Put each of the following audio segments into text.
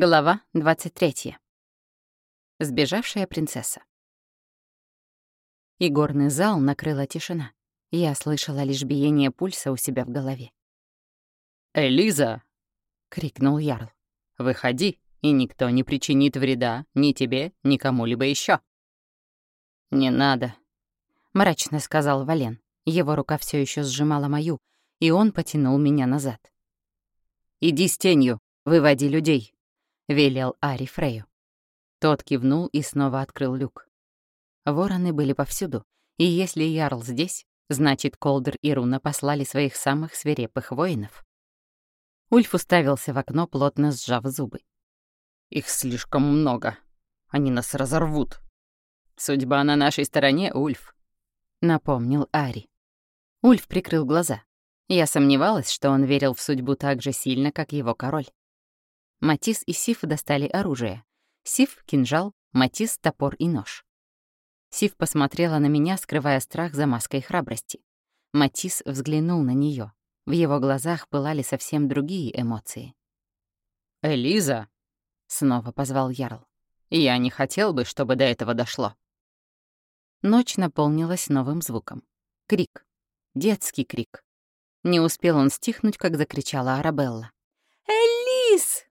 Глава 23. Сбежавшая принцесса. Игорный зал накрыла тишина. Я слышала лишь биение пульса у себя в голове. «Элиза!» — крикнул Ярл. «Выходи, и никто не причинит вреда ни тебе, ни кому-либо еще. «Не надо», — мрачно сказал Вален. Его рука все еще сжимала мою, и он потянул меня назад. «Иди с тенью, выводи людей», — велел Ари Фрею. Тот кивнул и снова открыл люк. Вороны были повсюду, и если Ярл здесь, значит, Колдер и Руна послали своих самых свирепых воинов. Ульф уставился в окно, плотно сжав зубы. «Их слишком много. Они нас разорвут». «Судьба на нашей стороне, Ульф», — напомнил Ари. Ульф прикрыл глаза. Я сомневалась, что он верил в судьбу так же сильно, как его король. Матис и Сиф достали оружие. Сиф — кинжал, Матис — топор и нож. Сиф посмотрела на меня, скрывая страх за маской храбрости. Матис взглянул на нее. В его глазах пылали совсем другие эмоции. «Элиза!» — снова позвал Ярл. «Я не хотел бы, чтобы до этого дошло». Ночь наполнилась новым звуком. Крик. Детский крик. Не успел он стихнуть, как закричала Арабелла. «Элис!»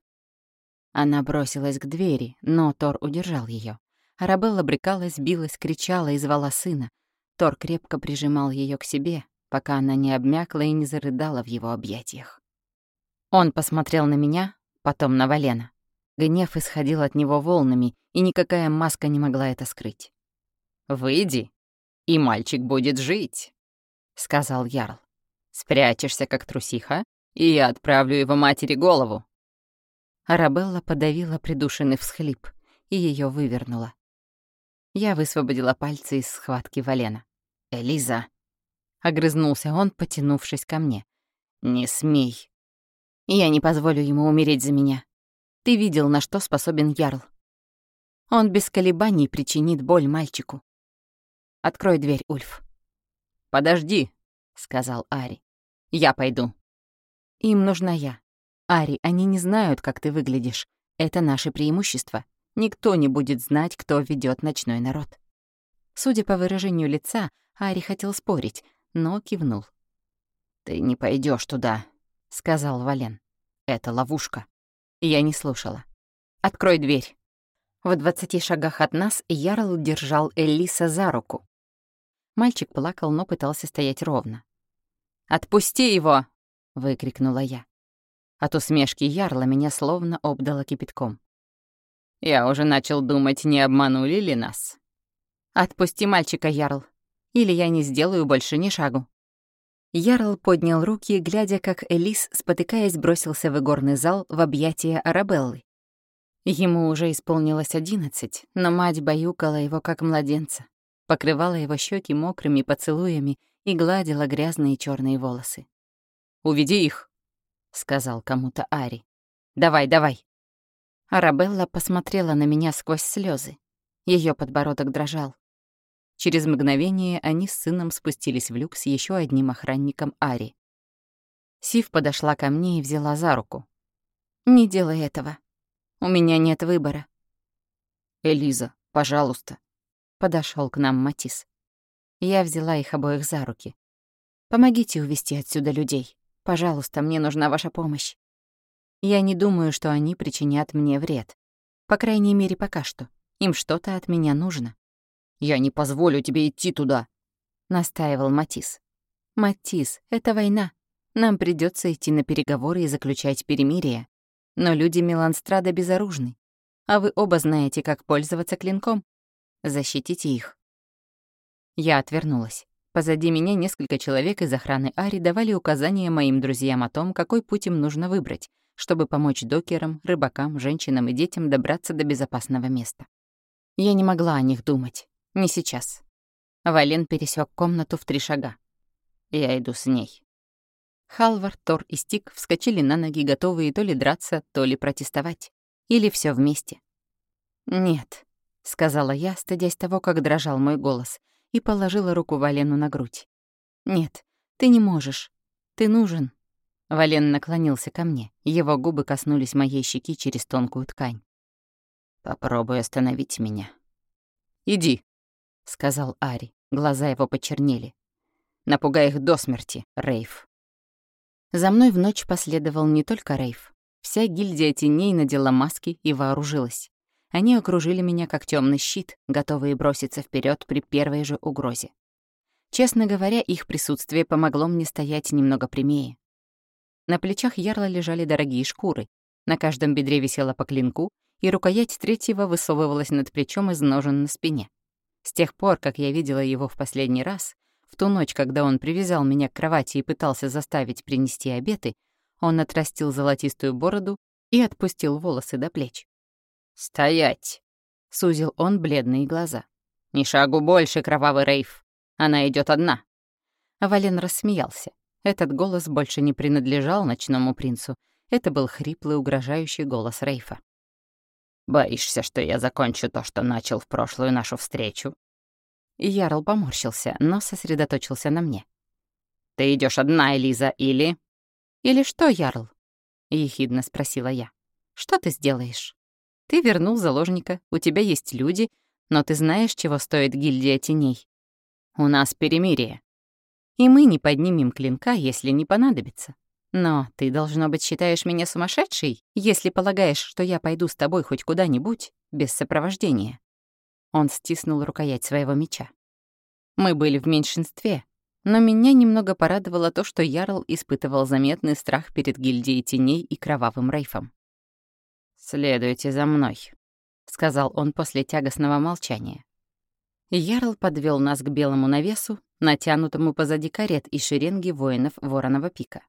Она бросилась к двери, но Тор удержал ее. Арабелла брекалась, билась, кричала и звала сына. Тор крепко прижимал ее к себе, пока она не обмякла и не зарыдала в его объятиях. Он посмотрел на меня, потом на Валена. Гнев исходил от него волнами, и никакая маска не могла это скрыть. «Выйди, и мальчик будет жить», — сказал Ярл. Спрячешься, как трусиха, и я отправлю его матери голову». Арабелла подавила придушенный всхлип и ее вывернула. Я высвободила пальцы из схватки Валена. «Элиза!» — огрызнулся он, потянувшись ко мне. «Не смей!» «Я не позволю ему умереть за меня. Ты видел, на что способен Ярл. Он без колебаний причинит боль мальчику. Открой дверь, Ульф». «Подожди», — сказал Ари. Я пойду. Им нужна я. Ари, они не знают, как ты выглядишь. Это наше преимущество. Никто не будет знать, кто ведет ночной народ. Судя по выражению лица, Ари хотел спорить, но кивнул. «Ты не пойдешь туда», — сказал Вален. «Это ловушка». Я не слушала. «Открой дверь». В двадцати шагах от нас Ярл держал Элиса за руку. Мальчик плакал, но пытался стоять ровно. «Отпусти его!» — выкрикнула я. От усмешки ярла меня словно обдало кипятком. «Я уже начал думать, не обманули ли нас?» «Отпусти мальчика, Ярл, или я не сделаю больше ни шагу». Ярл поднял руки, глядя, как Элис, спотыкаясь, бросился в игорный зал в объятия Арабеллы. Ему уже исполнилось одиннадцать, но мать баюкала его как младенца, покрывала его щеки мокрыми поцелуями и гладила грязные черные волосы. «Уведи их», — сказал кому-то Ари. «Давай, давай». Арабелла посмотрела на меня сквозь слезы. Ее подбородок дрожал. Через мгновение они с сыном спустились в люк с еще одним охранником Ари. Сив подошла ко мне и взяла за руку. «Не делай этого. У меня нет выбора». «Элиза, пожалуйста», — подошел к нам Матис. Я взяла их обоих за руки. «Помогите увести отсюда людей. Пожалуйста, мне нужна ваша помощь. Я не думаю, что они причинят мне вред. По крайней мере, пока что. Им что-то от меня нужно». «Я не позволю тебе идти туда», — настаивал Матис. «Матис, это война. Нам придется идти на переговоры и заключать перемирие. Но люди Меланстрада безоружны. А вы оба знаете, как пользоваться клинком. Защитите их. Я отвернулась. Позади меня несколько человек из охраны Ари давали указания моим друзьям о том, какой путь им нужно выбрать, чтобы помочь докерам, рыбакам, женщинам и детям добраться до безопасного места. Я не могла о них думать. Не сейчас. Вален пересек комнату в три шага. Я иду с ней. Халвар, Тор и Стик вскочили на ноги, готовые то ли драться, то ли протестовать. Или все вместе. «Нет», — сказала я, стыдясь того, как дрожал мой голос и положила руку Валену на грудь. «Нет, ты не можешь. Ты нужен. Вален наклонился ко мне. Его губы коснулись моей щеки через тонкую ткань. «Попробуй остановить меня». «Иди», — сказал Ари. Глаза его почернели. «Напугай их до смерти, Рейв». За мной в ночь последовал не только Рейв. Вся гильдия теней надела маски и вооружилась. Они окружили меня как темный щит, готовые броситься вперед при первой же угрозе. Честно говоря, их присутствие помогло мне стоять немного прямее. На плечах ярла лежали дорогие шкуры, на каждом бедре висела по клинку, и рукоять третьего высовывалась над плечом из ножен на спине. С тех пор, как я видела его в последний раз, в ту ночь, когда он привязал меня к кровати и пытался заставить принести обеты, он отрастил золотистую бороду и отпустил волосы до плеч. «Стоять!» — сузил он бледные глаза. «Ни шагу больше, кровавый рейф! Она идет одна!» Вален рассмеялся. Этот голос больше не принадлежал ночному принцу. Это был хриплый, угрожающий голос Рейфа. «Боишься, что я закончу то, что начал в прошлую нашу встречу?» Ярл поморщился, но сосредоточился на мне. «Ты идешь одна, Элиза, или...» «Или что, Ярл?» — ехидно спросила я. «Что ты сделаешь? Ты вернул заложника, у тебя есть люди, но ты знаешь, чего стоит гильдия теней. У нас перемирие и мы не поднимем клинка, если не понадобится. Но ты, должно быть, считаешь меня сумасшедшей, если полагаешь, что я пойду с тобой хоть куда-нибудь без сопровождения». Он стиснул рукоять своего меча. Мы были в меньшинстве, но меня немного порадовало то, что Ярл испытывал заметный страх перед гильдией теней и кровавым рейфом. «Следуйте за мной», — сказал он после тягостного молчания. Ярл подвел нас к белому навесу, натянутому позади карет и шеренги воинов Вороного пика.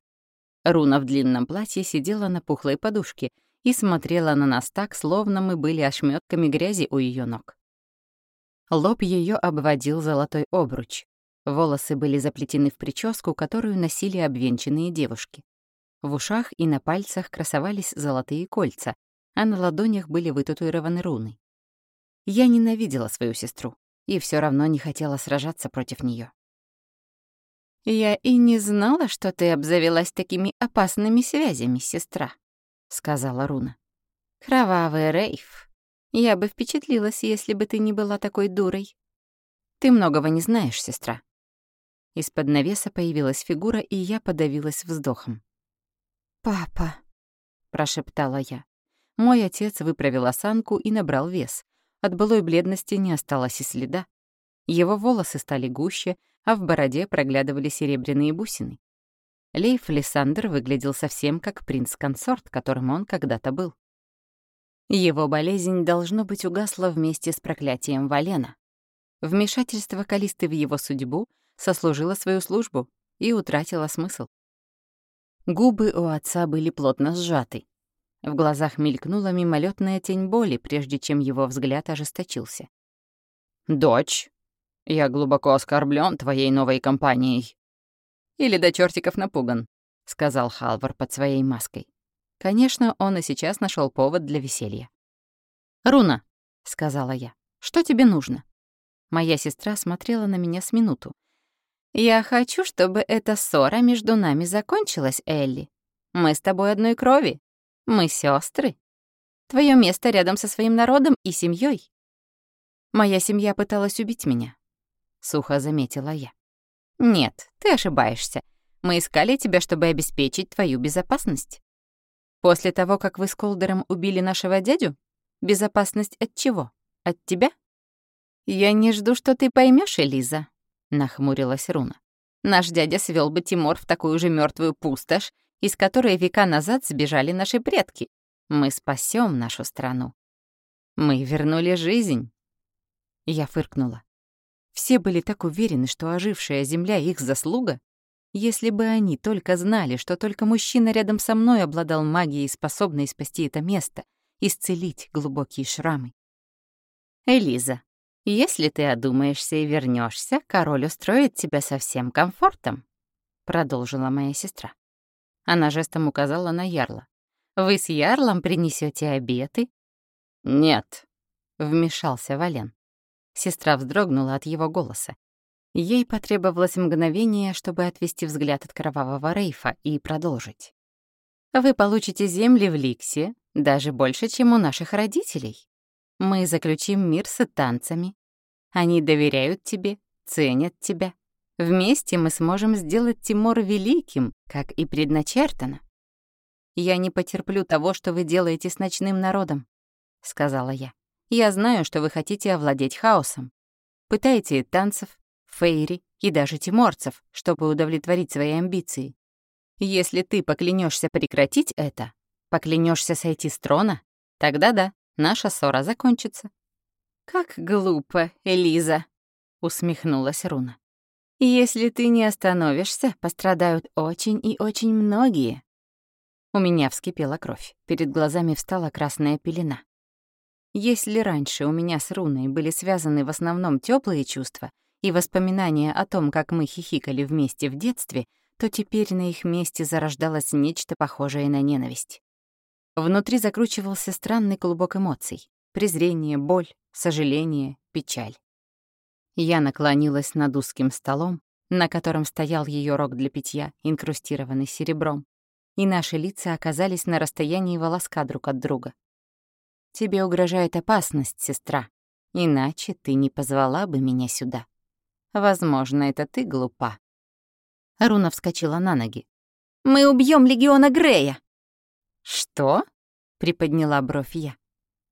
Руна в длинном платье сидела на пухлой подушке и смотрела на нас так, словно мы были ошметками грязи у ее ног. Лоб ее обводил золотой обруч. Волосы были заплетены в прическу, которую носили обвенчанные девушки. В ушах и на пальцах красовались золотые кольца, а на ладонях были вытатуированы руны. Я ненавидела свою сестру и все равно не хотела сражаться против нее. «Я и не знала, что ты обзавелась такими опасными связями, сестра», — сказала Руна. «Кровавый рейф. Я бы впечатлилась, если бы ты не была такой дурой. Ты многого не знаешь, сестра». Из-под навеса появилась фигура, и я подавилась вздохом. «Папа», — прошептала я. Мой отец выправил осанку и набрал вес. От былой бледности не осталось и следа. Его волосы стали гуще, а в бороде проглядывали серебряные бусины. Лейф Лиссандр выглядел совсем как принц-консорт, которым он когда-то был. Его болезнь, должно быть, угасла вместе с проклятием Валена. Вмешательство Калисты в его судьбу сослужило свою службу и утратило смысл. Губы у отца были плотно сжаты. В глазах мелькнула мимолетная тень боли, прежде чем его взгляд ожесточился. «Дочь, я глубоко оскорблен твоей новой компанией». «Или до чертиков напуган», — сказал Халвар под своей маской. Конечно, он и сейчас нашел повод для веселья. «Руна», — сказала я, — «что тебе нужно?» Моя сестра смотрела на меня с минуту. «Я хочу, чтобы эта ссора между нами закончилась, Элли. Мы с тобой одной крови. Мы сестры. Твое место рядом со своим народом и семьей. Моя семья пыталась убить меня. — сухо заметила я. «Нет, ты ошибаешься. Мы искали тебя, чтобы обеспечить твою безопасность. После того, как вы с Колдером убили нашего дядю? Безопасность от чего? От тебя?» «Я не жду, что ты поймешь, Элиза», — нахмурилась Руна. «Наш дядя свел бы Тимур в такую же мертвую пустошь, из которой века назад сбежали наши предки. Мы спасем нашу страну. Мы вернули жизнь». Я фыркнула. Все были так уверены, что ожившая земля — их заслуга. Если бы они только знали, что только мужчина рядом со мной обладал магией, способной спасти это место, исцелить глубокие шрамы. «Элиза, если ты одумаешься и вернешься, король устроит тебя со всем комфортом», — продолжила моя сестра. Она жестом указала на ярла. «Вы с ярлом принесете обеты?» «Нет», — вмешался Вален. Сестра вздрогнула от его голоса. Ей потребовалось мгновение, чтобы отвести взгляд от кровавого рейфа и продолжить. «Вы получите земли в Ликсе даже больше, чем у наших родителей. Мы заключим мир с танцами. Они доверяют тебе, ценят тебя. Вместе мы сможем сделать Тимор великим, как и предначертано. Я не потерплю того, что вы делаете с ночным народом, сказала я. Я знаю, что вы хотите овладеть хаосом. Пытаете танцев, фейри и даже тиморцев, чтобы удовлетворить свои амбиции. Если ты поклянешься прекратить это, поклянешься сойти с трона, тогда да, наша ссора закончится. «Как глупо, Элиза!» — усмехнулась Руна. «Если ты не остановишься, пострадают очень и очень многие». У меня вскипела кровь, перед глазами встала красная пелена. Если раньше у меня с Руной были связаны в основном теплые чувства и воспоминания о том, как мы хихикали вместе в детстве, то теперь на их месте зарождалось нечто похожее на ненависть. Внутри закручивался странный клубок эмоций — презрение, боль, сожаление, печаль. Я наклонилась над узким столом, на котором стоял ее рог для питья, инкрустированный серебром, и наши лица оказались на расстоянии волоска друг от друга. «Тебе угрожает опасность, сестра, иначе ты не позвала бы меня сюда. Возможно, это ты глупа». Руна вскочила на ноги. «Мы убьем легиона Грея!» «Что?» — приподняла бровь я.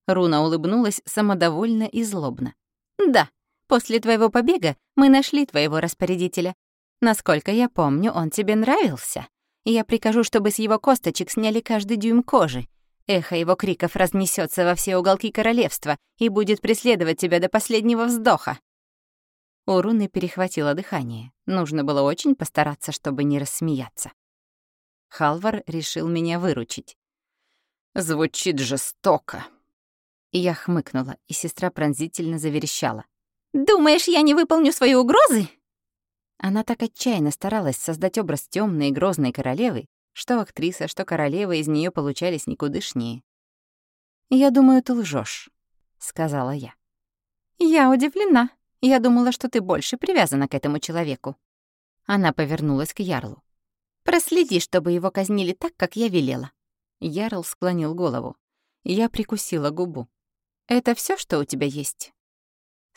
Руна улыбнулась самодовольно и злобно. «Да, после твоего побега мы нашли твоего распорядителя. Насколько я помню, он тебе нравился. Я прикажу, чтобы с его косточек сняли каждый дюйм кожи. Эхо его криков разнесется во все уголки королевства и будет преследовать тебя до последнего вздоха». У Руны перехватило дыхание. Нужно было очень постараться, чтобы не рассмеяться. Халвар решил меня выручить. «Звучит жестоко», я хмыкнула, и сестра пронзительно заверещала. «Думаешь, я не выполню свои угрозы?» Она так отчаянно старалась создать образ темной и грозной королевы, что актриса, что королева из нее получались никудышнее. «Я думаю, ты лжешь, сказала я. «Я удивлена. Я думала, что ты больше привязана к этому человеку». Она повернулась к Ярлу. «Проследи, чтобы его казнили так, как я велела». Ярл склонил голову. Я прикусила губу. Это все, что у тебя есть?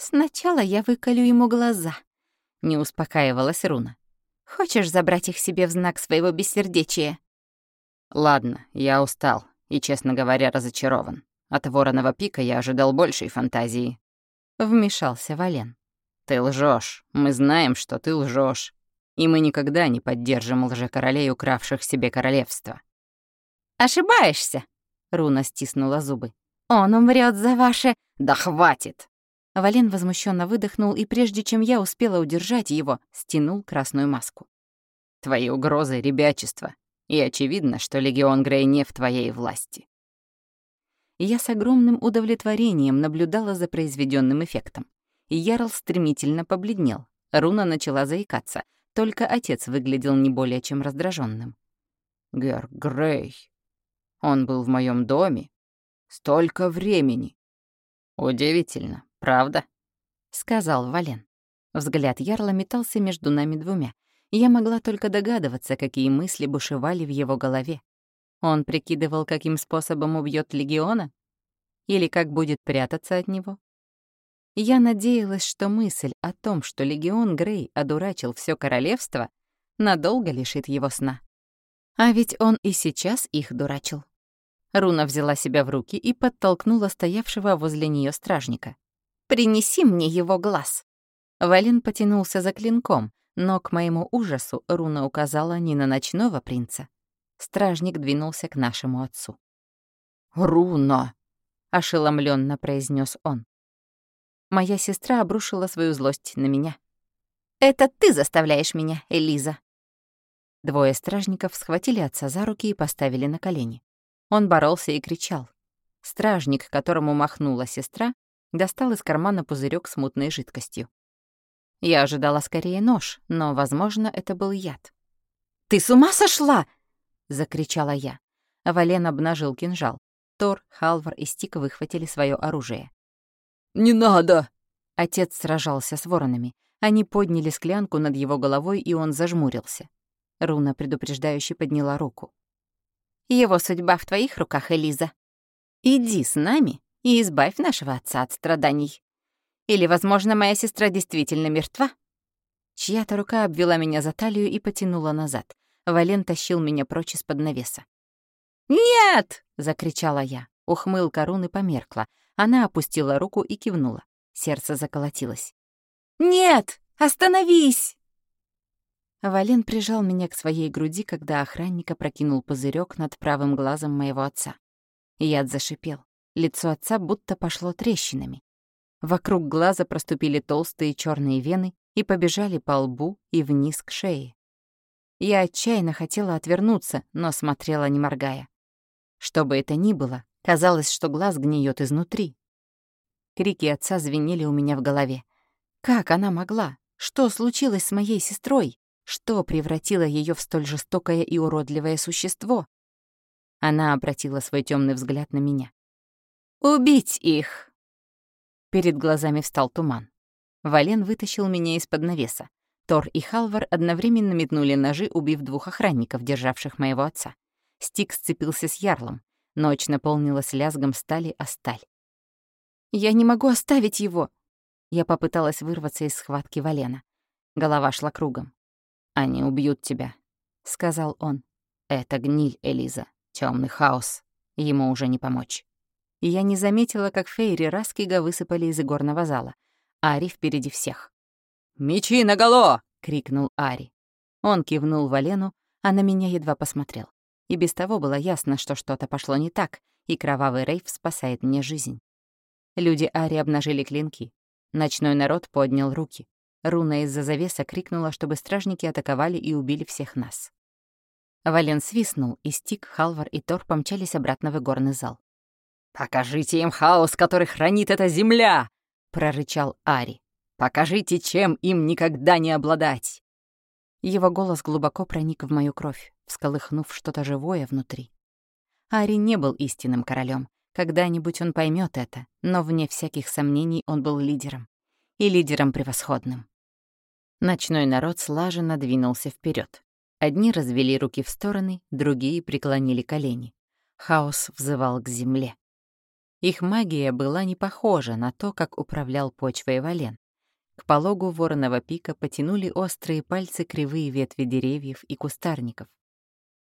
Сначала я выколю ему глаза. Не успокаивалась Руна. Хочешь забрать их себе в знак своего бессердечия? Ладно, я устал и, честно говоря, разочарован. От вороного пика я ожидал большей фантазии. Вмешался Вален. Ты лжешь. Мы знаем, что ты лжешь, И мы никогда не поддержим лжекоролей, укравших себе королевство. Ошибаешься, Руна стиснула зубы. Он умрет за ваше... Да хватит! Вален возмущенно выдохнул, и прежде чем я успела удержать его, стянул красную маску. Твои угрозы — ребячество, и очевидно, что Легион Грей не в твоей власти. Я с огромным удовлетворением наблюдала за произведенным эффектом. Ярл стремительно побледнел. Руна начала заикаться. Только отец выглядел не более чем раздраженным. «Гер Грей. Он был в моем доме, Столько времени. Удивительно, правда? Сказал Вален. Взгляд Ярла метался между нами двумя, я могла только догадываться, какие мысли бушевали в его голове. Он прикидывал, каким способом убьет легиона? Или как будет прятаться от него? Я надеялась, что мысль о том, что легион Грей одурачил все королевство, надолго лишит его сна. А ведь он и сейчас их дурачил. Руна взяла себя в руки и подтолкнула стоявшего возле нее стражника. «Принеси мне его глаз!» Валин потянулся за клинком, но, к моему ужасу, Руна указала не на ночного принца. Стражник двинулся к нашему отцу. «Руна!» — ошеломленно произнес он. Моя сестра обрушила свою злость на меня. «Это ты заставляешь меня, Элиза!» Двое стражников схватили отца за руки и поставили на колени. Он боролся и кричал. Стражник, которому махнула сестра, достал из кармана пузырек с мутной жидкостью. Я ожидала скорее нож, но, возможно, это был яд. «Ты с ума сошла?» — закричала я. Вален обнажил кинжал. Тор, Халвар и Стик выхватили свое оружие. «Не надо!» Отец сражался с воронами. Они подняли склянку над его головой, и он зажмурился. Руна предупреждающе подняла руку. «Его судьба в твоих руках, Элиза. Иди с нами и избавь нашего отца от страданий. Или, возможно, моя сестра действительно мертва?» Чья-то рука обвела меня за талию и потянула назад. Вален тащил меня прочь из-под навеса. «Нет!» — закричала я. Ухмылка руны померкла. Она опустила руку и кивнула. Сердце заколотилось. «Нет! Остановись!» Вален прижал меня к своей груди, когда охранник опрокинул пузырек над правым глазом моего отца. Яд зашипел. Лицо отца будто пошло трещинами. Вокруг глаза проступили толстые черные вены и побежали по лбу и вниз к шее. Я отчаянно хотела отвернуться, но смотрела, не моргая. Что бы это ни было, казалось, что глаз гниет изнутри. Крики отца звенели у меня в голове. Как она могла? Что случилось с моей сестрой? Что превратило ее в столь жестокое и уродливое существо? Она обратила свой темный взгляд на меня. «Убить их!» Перед глазами встал туман. Вален вытащил меня из-под навеса. Тор и Халвар одновременно метнули ножи, убив двух охранников, державших моего отца. Стик сцепился с ярлом. Ночь наполнилась лязгом стали о сталь. «Я не могу оставить его!» Я попыталась вырваться из схватки Валена. Голова шла кругом. «Они убьют тебя», — сказал он. «Это гниль, Элиза, темный хаос. Ему уже не помочь». И я не заметила, как Фейри Раскига высыпали из игорного зала. Ари впереди всех. «Мечи наголо!» — крикнул Ари. Он кивнул Валену, а на меня едва посмотрел. И без того было ясно, что что-то пошло не так, и кровавый рейв спасает мне жизнь. Люди Ари обнажили клинки. Ночной народ поднял руки. Руна из-за завеса крикнула, чтобы стражники атаковали и убили всех нас. Вален свистнул, и Стик, Халвар и Тор помчались обратно в игорный зал. «Покажите им хаос, который хранит эта земля!» — прорычал Ари. «Покажите, чем им никогда не обладать!» Его голос глубоко проник в мою кровь, всколыхнув что-то живое внутри. Ари не был истинным королем. Когда-нибудь он поймет это, но вне всяких сомнений он был лидером. И лидером превосходным. Ночной народ слаженно двинулся вперед. Одни развели руки в стороны, другие преклонили колени. Хаос взывал к земле. Их магия была не похожа на то, как управлял почвой Вален. К пологу вороного пика потянули острые пальцы кривые ветви деревьев и кустарников.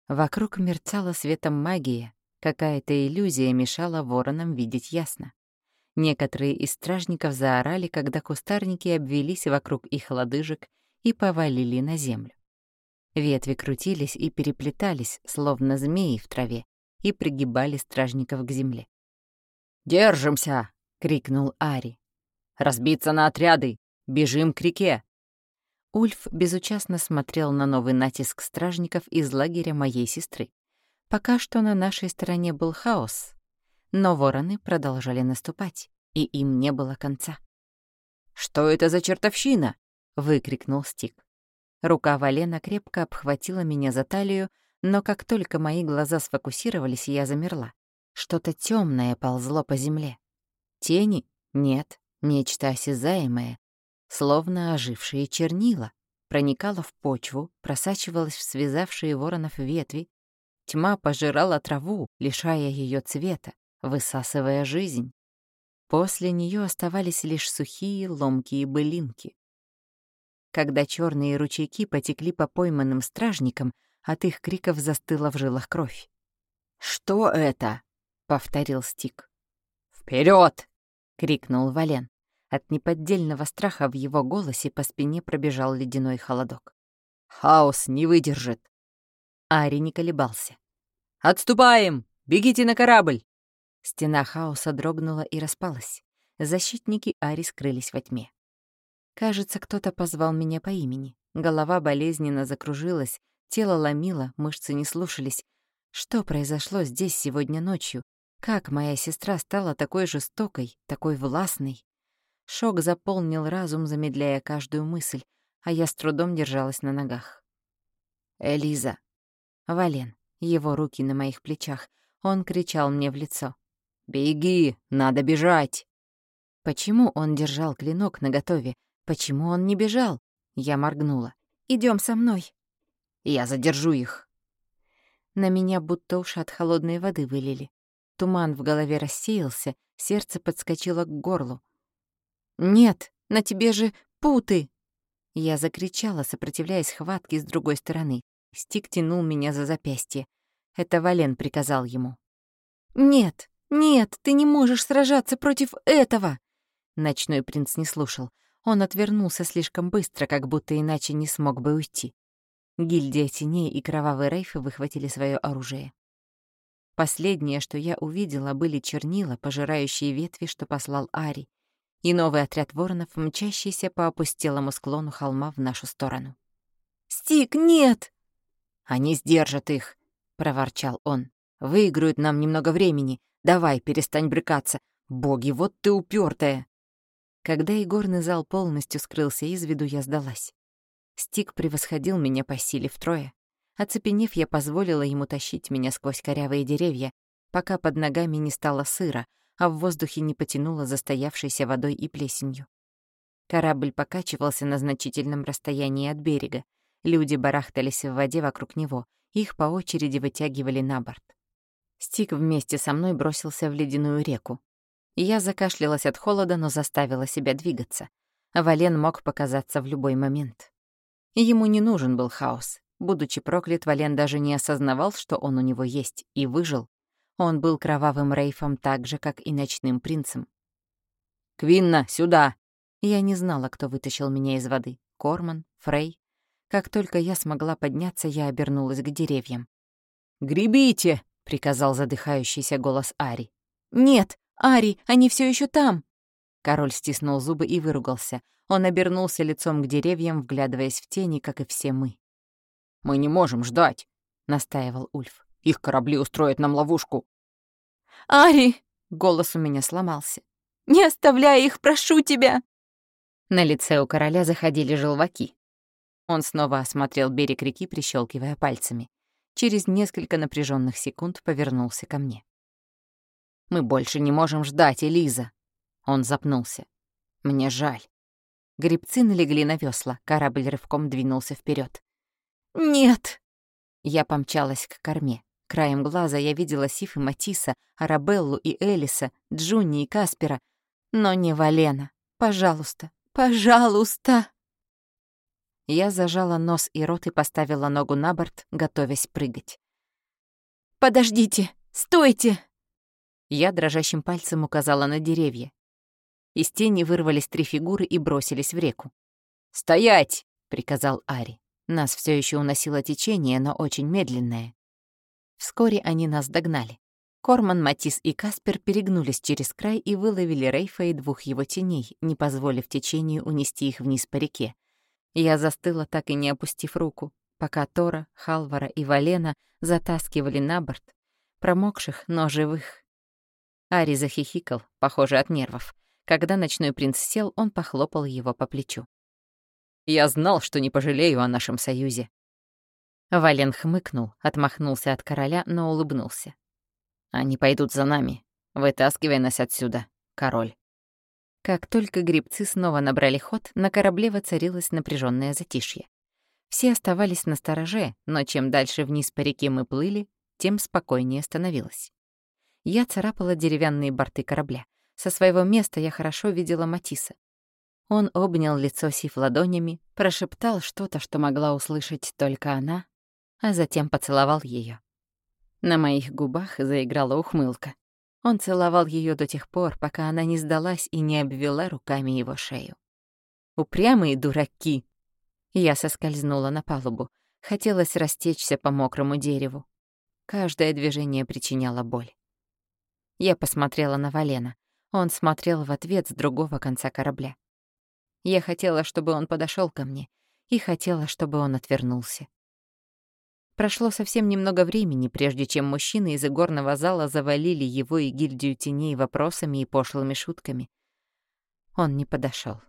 Вокруг мерцала светом магия, какая-то иллюзия мешала воронам видеть ясно. Некоторые из стражников заорали, когда кустарники обвелись вокруг их лодыжек и повалили на землю. Ветви крутились и переплетались, словно змеи в траве, и пригибали стражников к земле. «Держимся!» — крикнул Ари. «Разбиться на отряды! Бежим к реке!» Ульф безучастно смотрел на новый натиск стражников из лагеря моей сестры. Пока что на нашей стороне был хаос, но вороны продолжали наступать, и им не было конца. «Что это за чертовщина?» — выкрикнул Стик. Рука Валена крепко обхватила меня за талию, но как только мои глаза сфокусировались, я замерла. Что-то темное ползло по земле. Тени? Нет, нечто осязаемое, словно ожившие чернила, проникало в почву, просачивалось в связавшие воронов ветви. Тьма пожирала траву, лишая ее цвета, высасывая жизнь. После нее оставались лишь сухие, ломкие былинки. Когда черные ручейки потекли по пойманным стражникам, от их криков застыла в жилах кровь. «Что это?» Повторил Стик. Вперед! крикнул Вален. От неподдельного страха в его голосе по спине пробежал ледяной холодок. «Хаос не выдержит!» Ари не колебался. «Отступаем! Бегите на корабль!» Стена хаоса дрогнула и распалась. Защитники Ари скрылись во тьме. Кажется, кто-то позвал меня по имени. Голова болезненно закружилась, тело ломило, мышцы не слушались. Что произошло здесь сегодня ночью? Как моя сестра стала такой жестокой, такой властной? Шок заполнил разум, замедляя каждую мысль, а я с трудом держалась на ногах. «Элиза!» Вален, его руки на моих плечах, он кричал мне в лицо. «Беги! Надо бежать!» Почему он держал клинок наготове? Почему он не бежал? Я моргнула. Идем со мной. Я задержу их. На меня будто уши от холодной воды вылили. Туман в голове рассеялся, сердце подскочило к горлу. «Нет, на тебе же путы!» Я закричала, сопротивляясь хватке с другой стороны. Стик тянул меня за запястье. Это Вален приказал ему. «Нет, нет, ты не можешь сражаться против этого!» Ночной принц не слушал. Он отвернулся слишком быстро, как будто иначе не смог бы уйти. Гильдия теней и кровавые рейфы выхватили свое оружие. Последнее, что я увидела, были чернила, пожирающие ветви, что послал Ари, и новый отряд воронов, мчащийся по опустелому склону холма в нашу сторону. «Стик, нет!» «Они сдержат их», — проворчал он. «Выиграют нам немного времени. Давай, перестань брыкаться. Боги, вот ты упертая. Когда игорный зал полностью скрылся из виду, я сдалась. Стик превосходил меня по силе втрое. Оцепенев, я позволила ему тащить меня сквозь корявые деревья, пока под ногами не стало сыро, а в воздухе не потянуло застоявшейся водой и плесенью. Корабль покачивался на значительном расстоянии от берега. Люди барахтались в воде вокруг него, их по очереди вытягивали на борт. Стик вместе со мной бросился в ледяную реку. Я закашлялась от холода, но заставила себя двигаться. Вален мог показаться в любой момент. Ему не нужен был хаос. Будучи проклят, Вален даже не осознавал, что он у него есть, и выжил. Он был кровавым рейфом так же, как и ночным принцем. «Квинна, сюда!» Я не знала, кто вытащил меня из воды. Корман, Фрей. Как только я смогла подняться, я обернулась к деревьям. «Гребите!» — приказал задыхающийся голос Ари. «Нет, Ари, они все еще там!» Король стиснул зубы и выругался. Он обернулся лицом к деревьям, вглядываясь в тени, как и все мы. «Мы не можем ждать», — настаивал Ульф. «Их корабли устроят нам ловушку». «Ари!» — голос у меня сломался. «Не оставляй их, прошу тебя!» На лице у короля заходили желваки. Он снова осмотрел берег реки, прищелкивая пальцами. Через несколько напряженных секунд повернулся ко мне. «Мы больше не можем ждать, Элиза!» Он запнулся. «Мне жаль». Грибцы налегли на весла, корабль рывком двинулся вперед. «Нет!» Я помчалась к корме. Краем глаза я видела Сиф и Матиса, Арабеллу и Элиса, Джунни и Каспера. Но не Валена. Пожалуйста, пожалуйста!» Я зажала нос и рот и поставила ногу на борт, готовясь прыгать. «Подождите! Стойте!» Я дрожащим пальцем указала на деревья. Из тени вырвались три фигуры и бросились в реку. «Стоять!» — приказал Ари. Нас все еще уносило течение, но очень медленное. Вскоре они нас догнали. Корман, Матис и Каспер перегнулись через край и выловили Рейфа и двух его теней, не позволив течению унести их вниз по реке. Я застыла, так и не опустив руку, пока Тора, Халвара и Валена затаскивали на борт, промокших, но живых, Ари захихикал, похоже, от нервов. Когда ночной принц сел, он похлопал его по плечу. «Я знал, что не пожалею о нашем союзе». Вален хмыкнул, отмахнулся от короля, но улыбнулся. «Они пойдут за нами. Вытаскивай нас отсюда, король». Как только грибцы снова набрали ход, на корабле воцарилось напряженное затишье. Все оставались на стороже, но чем дальше вниз по реке мы плыли, тем спокойнее становилось. Я царапала деревянные борты корабля. Со своего места я хорошо видела Матисса. Он обнял лицо Сиф ладонями, прошептал что-то, что могла услышать только она, а затем поцеловал ее. На моих губах заиграла ухмылка. Он целовал ее до тех пор, пока она не сдалась и не обвела руками его шею. «Упрямые дураки!» Я соскользнула на палубу. Хотелось растечься по мокрому дереву. Каждое движение причиняло боль. Я посмотрела на Валена. Он смотрел в ответ с другого конца корабля. Я хотела, чтобы он подошел ко мне, и хотела, чтобы он отвернулся. Прошло совсем немного времени, прежде чем мужчины из игорного зала завалили его и гильдию теней вопросами и пошлыми шутками. Он не подошел.